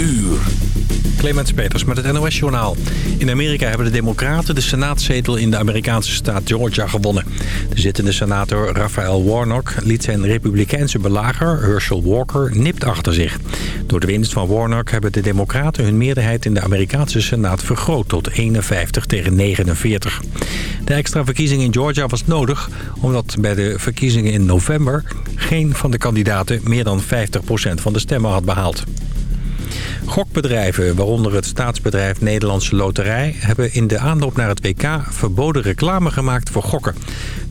uur. Clemens Peters met het NOS-journaal. In Amerika hebben de democraten de senaatzetel in de Amerikaanse staat Georgia gewonnen. De zittende senator Raphael Warnock liet zijn republikeinse belager Herschel Walker nipt achter zich. Door de winst van Warnock hebben de democraten hun meerderheid in de Amerikaanse senaat vergroot tot 51 tegen 49. De extra verkiezing in Georgia was nodig omdat bij de verkiezingen in november geen van de kandidaten meer dan 50% van de stemmen had behaald. Gokbedrijven, waaronder het staatsbedrijf Nederlandse Loterij... hebben in de aanloop naar het WK verboden reclame gemaakt voor gokken.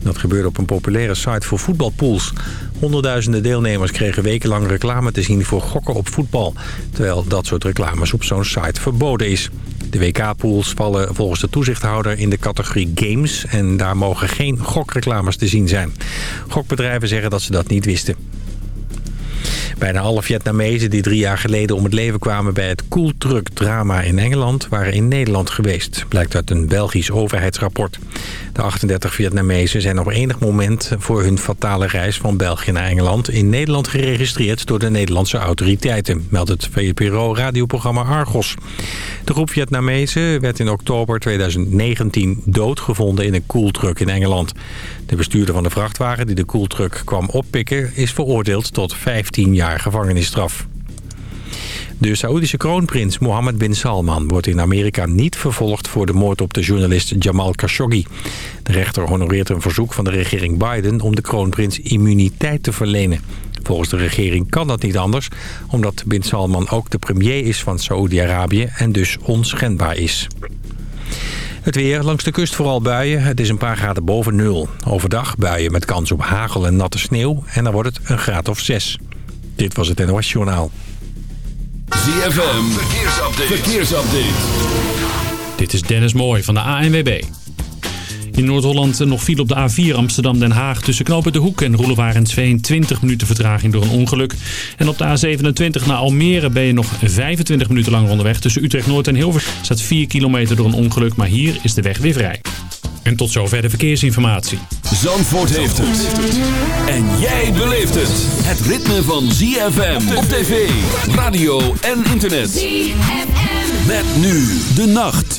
Dat gebeurde op een populaire site voor voetbalpools. Honderdduizenden deelnemers kregen wekenlang reclame te zien voor gokken op voetbal... terwijl dat soort reclames op zo'n site verboden is. De WK-pools vallen volgens de toezichthouder in de categorie games... en daar mogen geen gokreclames te zien zijn. Gokbedrijven zeggen dat ze dat niet wisten. Bijna alle Vietnamezen die drie jaar geleden om het leven kwamen bij het koeltruck-drama in Engeland waren in Nederland geweest, blijkt uit een Belgisch overheidsrapport. De 38 Vietnamezen zijn op enig moment voor hun fatale reis van België naar Engeland in Nederland geregistreerd door de Nederlandse autoriteiten, meldt het VPRO-radioprogramma Argos. De groep Vietnamezen werd in oktober 2019 doodgevonden in een koeltruck in Engeland. De bestuurder van de vrachtwagen die de koeltruck kwam oppikken is veroordeeld tot 15 jaar gevangenisstraf. De Saoedische kroonprins Mohammed bin Salman wordt in Amerika niet vervolgd voor de moord op de journalist Jamal Khashoggi. De rechter honoreert een verzoek van de regering Biden om de kroonprins immuniteit te verlenen. Volgens de regering kan dat niet anders, omdat bin Salman ook de premier is van Saoedi-Arabië en dus onschendbaar is. Het weer langs de kust vooral buien. Het is een paar graden boven nul. Overdag buien met kans op hagel en natte sneeuw. En dan wordt het een graad of zes. Dit was het NOS Journaal. ZFM, verkeersupdate. verkeersupdate. Dit is Dennis Mooij van de ANWB. In Noord-Holland nog viel op de A4 Amsterdam-Den Haag tussen Knopen de Hoek en Roelevarensveen 20 minuten vertraging door een ongeluk. En op de A27 naar Almere ben je nog 25 minuten lang onderweg. Tussen Utrecht-Noord en Hilversum staat 4 kilometer door een ongeluk, maar hier is de weg weer vrij. En tot zover de verkeersinformatie. Zandvoort heeft het. En jij beleeft het. Het ritme van ZFM op tv, radio en internet. ZFM. Met nu de nacht.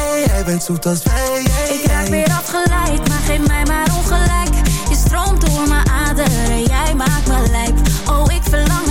jij, bent zoet als wij. Ik raak weer afgeleid, maar geef mij maar ongelijk. Je stroomt door mijn aderen, jij maakt me lijp. Oh, ik verlang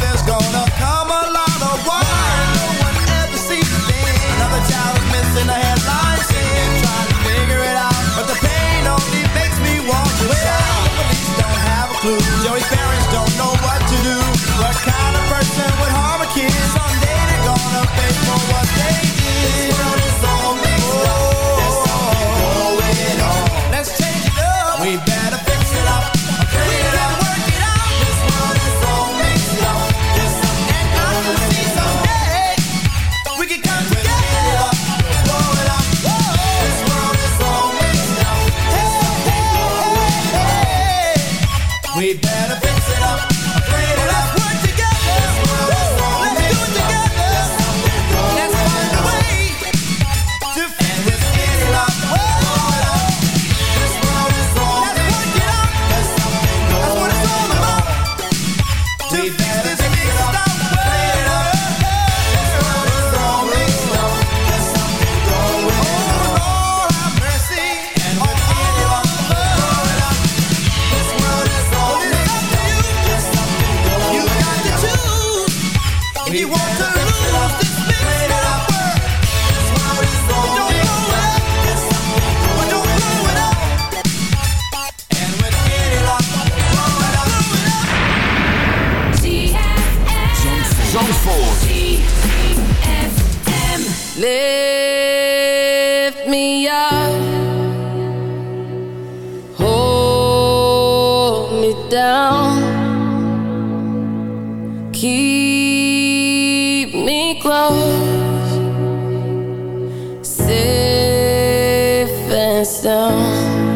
There's gonna come stands still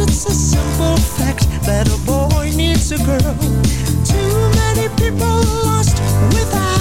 It's a simple fact that a boy needs a girl. Too many people lost without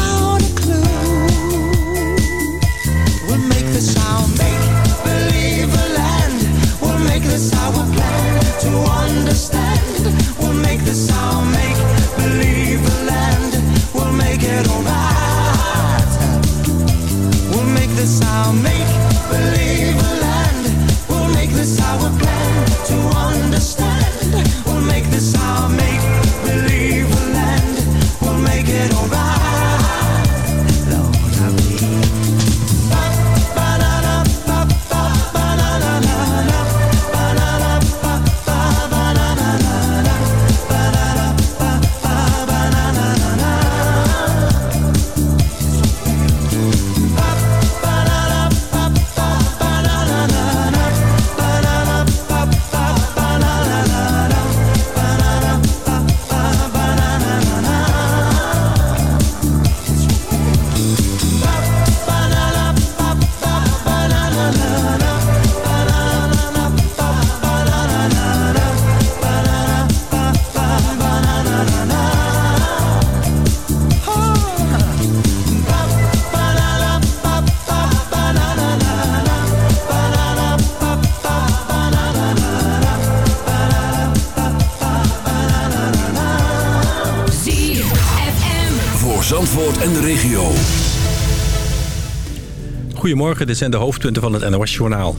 Goedemorgen, dit zijn de hoofdpunten van het NOS-journaal.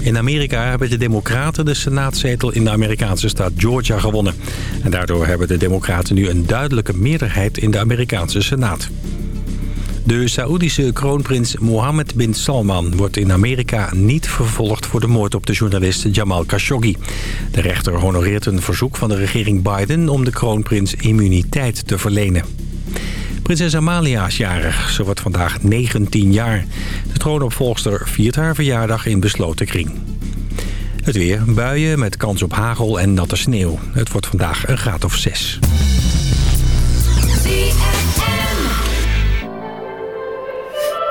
In Amerika hebben de democraten de senaatzetel in de Amerikaanse staat Georgia gewonnen. En daardoor hebben de democraten nu een duidelijke meerderheid in de Amerikaanse senaat. De Saoedische kroonprins Mohammed bin Salman wordt in Amerika niet vervolgd voor de moord op de journalist Jamal Khashoggi. De rechter honoreert een verzoek van de regering Biden om de kroonprins immuniteit te verlenen. Prinses Amalia is jarig. Ze wordt vandaag 19 jaar. De troonopvolgster viert haar verjaardag in besloten kring. Het weer, buien met kans op hagel en natte sneeuw. Het wordt vandaag een graad of 6.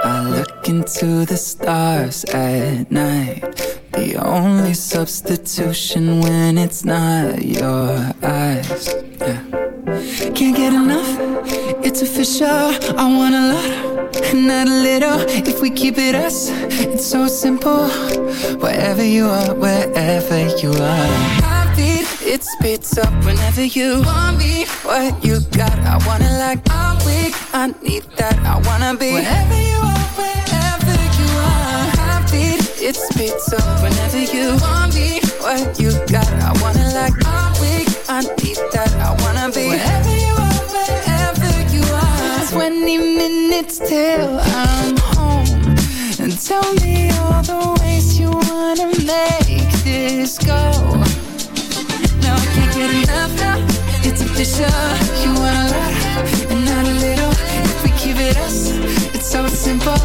I look into the stars at night. The only substitution when it's not your eyes. Can't get enough, it's official. I want a lot, not a little. If we keep it us, it's so simple. Wherever you are, wherever you are. Heartbeat, it speeds up whenever you want me. What you got, I wanna like. I'm weak, I need that. I wanna be wherever you are, wherever you are. Heartbeat, it speeds up whenever you want me. What you got, I wanna like. I need that. I wanna be wherever you are, wherever you are. 20 minutes till I'm home. And tell me all the ways you wanna make this go. No, I can't get enough now. It's official. You want a lot and not a little. If we keep it us, it's so simple.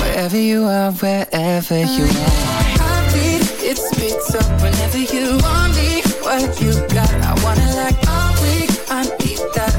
Wherever you are, wherever you are. Heartbeat, it speeds up whenever you want me. What you got, I wanna like. I'm weak, I need that.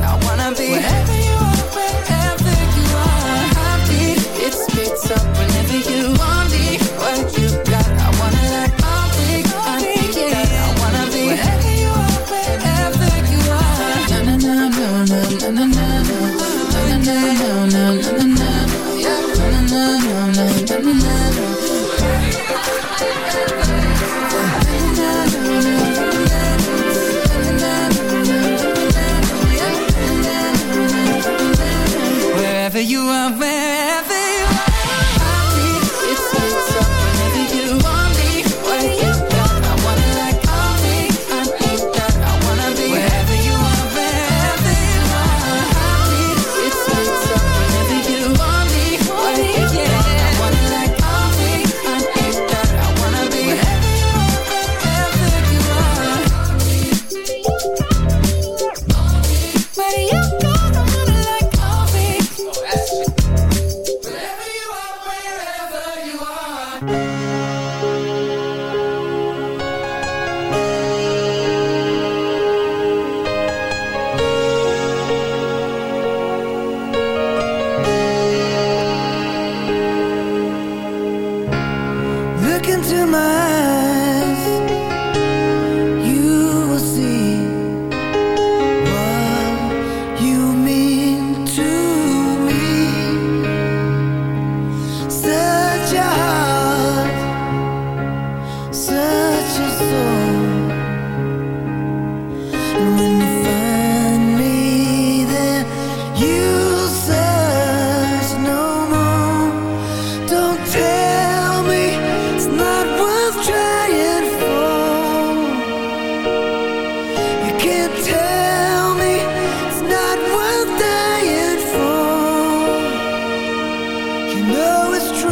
true.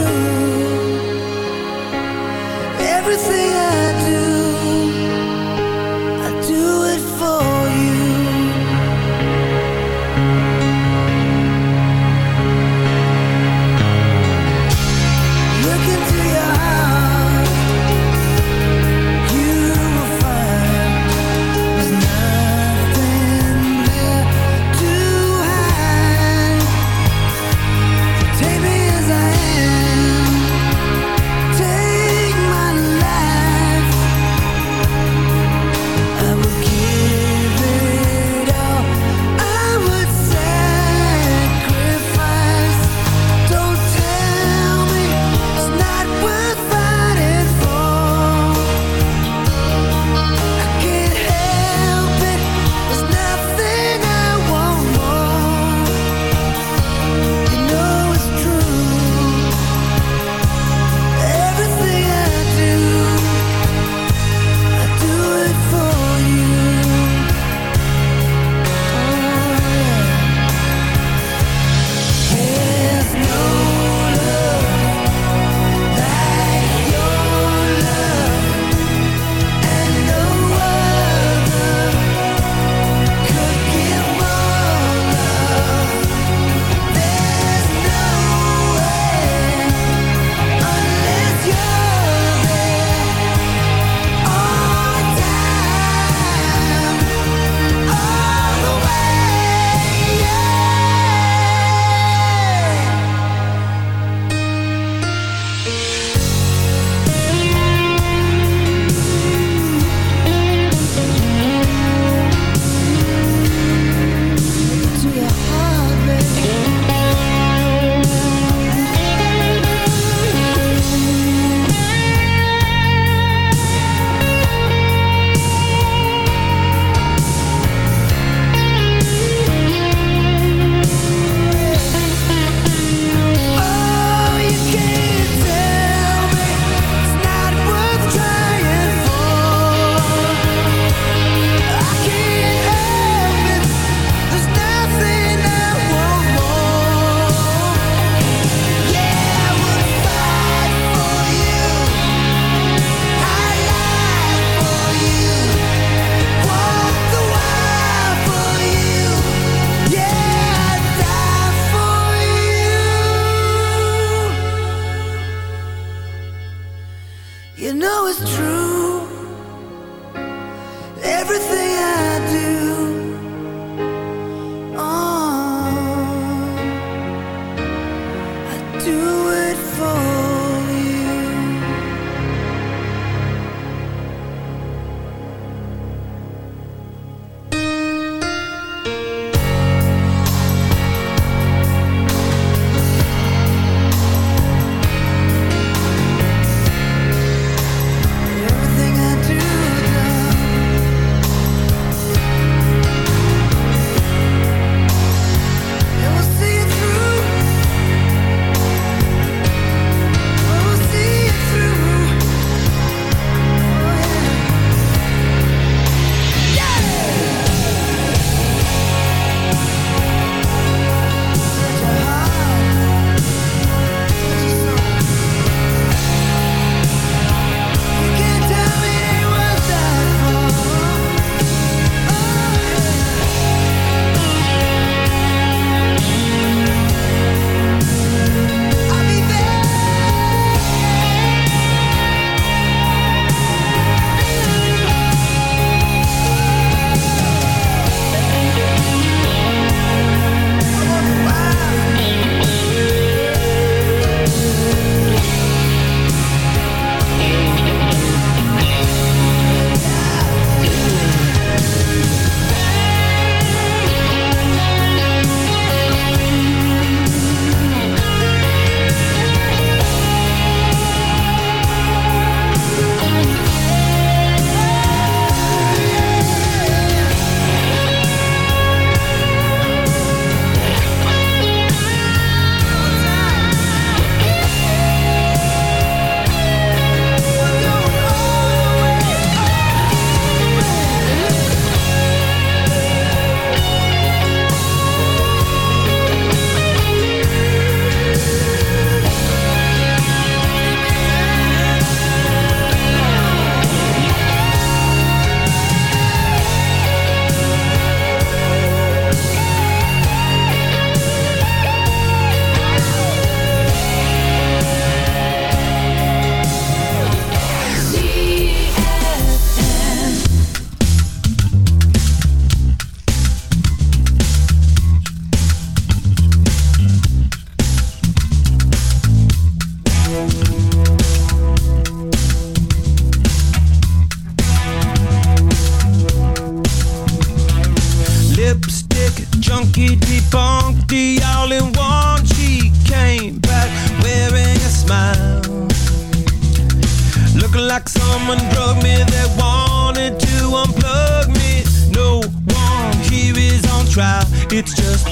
Everything I do.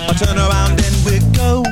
A turn around and we go.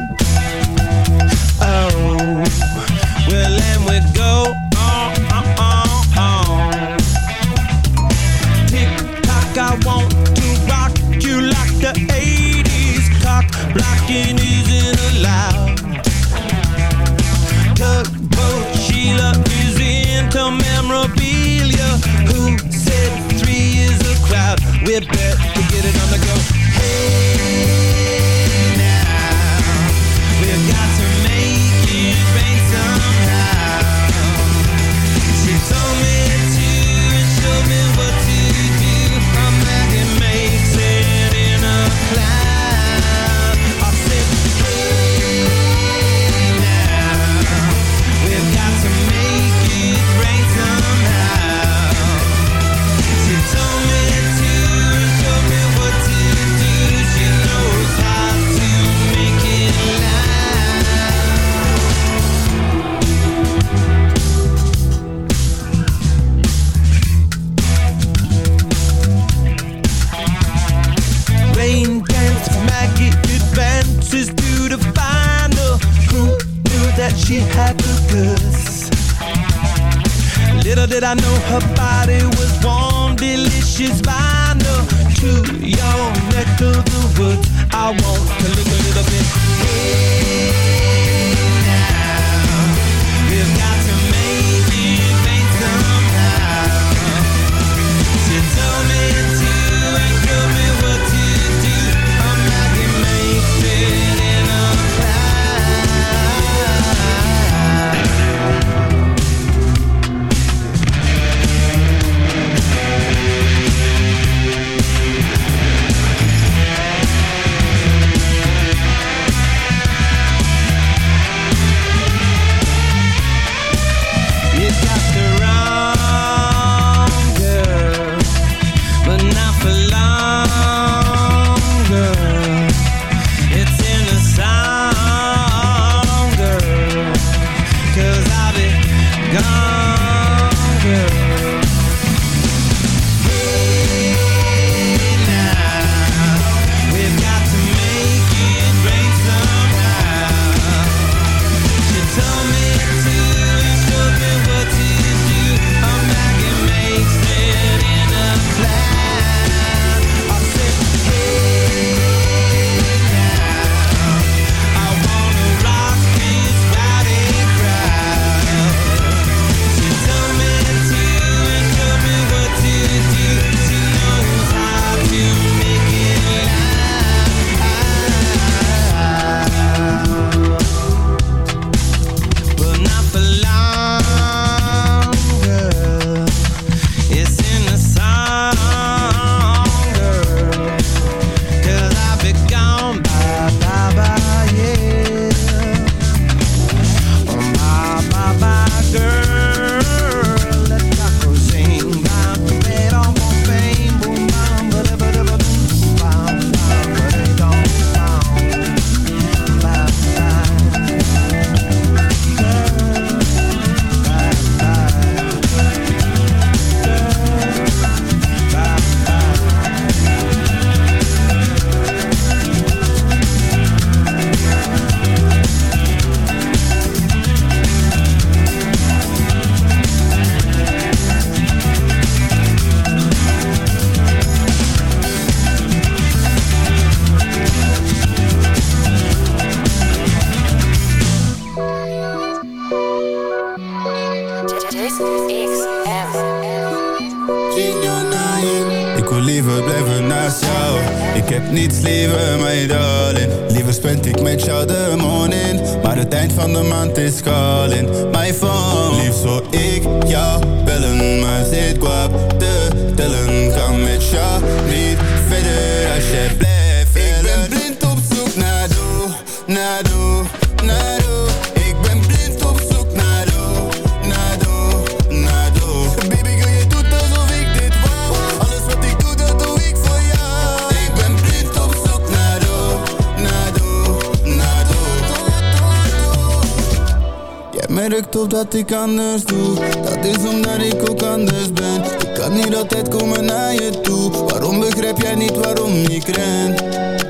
Dat ik anders doe, dat is omdat ik ook anders ben. Ik kan niet altijd komen naar je toe, waarom begrijp jij niet waarom ik ren?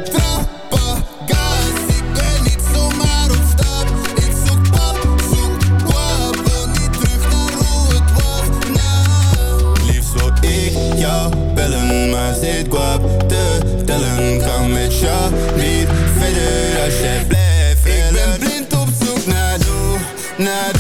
Trappagaas, ik ben niet zomaar op stap. Ik zoek pap, zoek kwap, dan niet terug naar hoe het was, na. Liefst wat ik jou bellen, maar zit kwap te tellen. Ga met jou niet verder, alsjeblieft, ik ben blind op zoek naar doe, naar.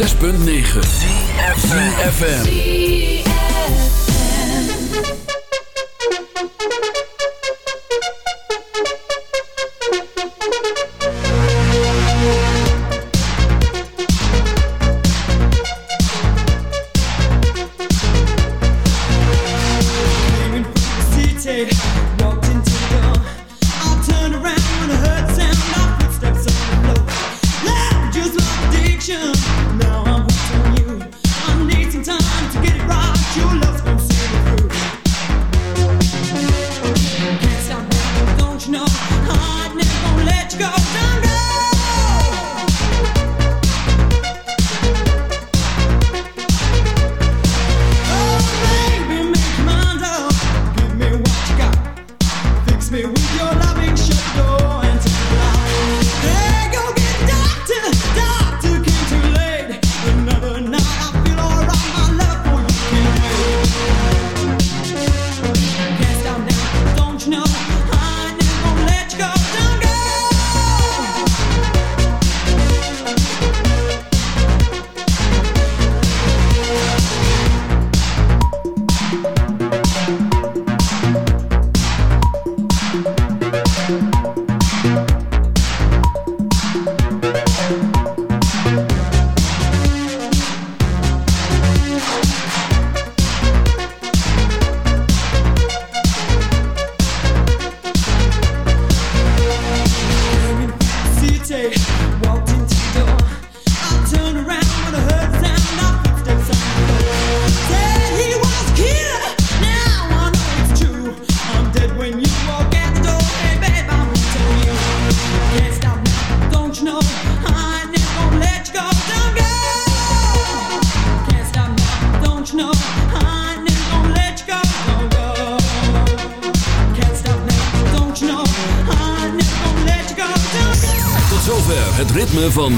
106.9 FM.